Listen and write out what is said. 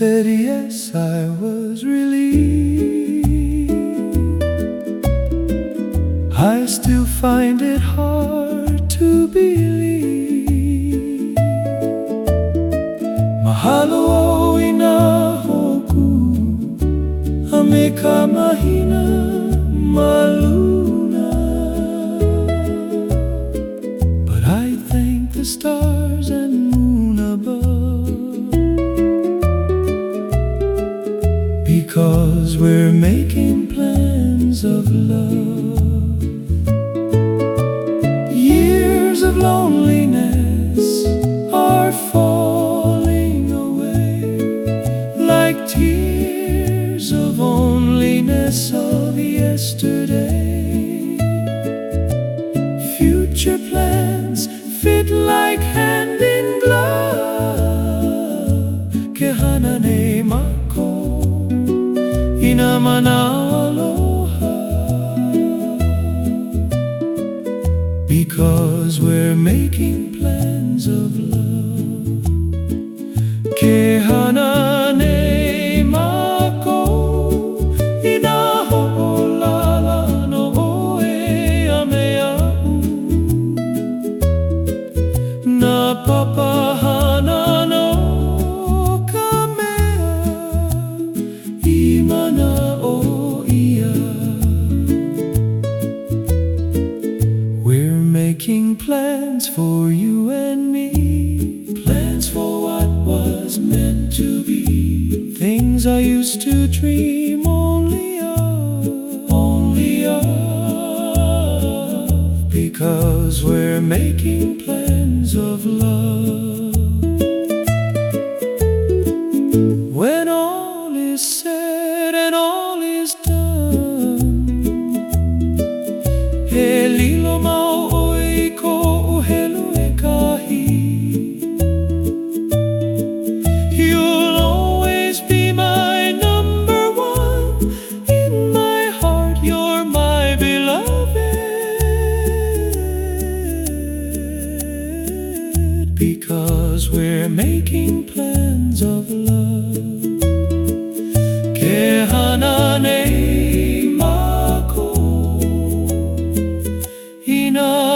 said yes, I was relieved. I still find it hard to believe. Mahalo inahoku, ameka mahina maluna. But I thank the stars and Because we're making plans of love. Years of loneliness are falling away like tears of loneliness of yesterday. Future plans fit like hand in glove. Kehanane mako inamana aloha. Because we're making plans of love. Kehanane plans for you and me. Plans for what was meant to be. Things I used to dream only of. Only of. Because we're making plans of love. because we're making plans of love. Kehanane mako ina.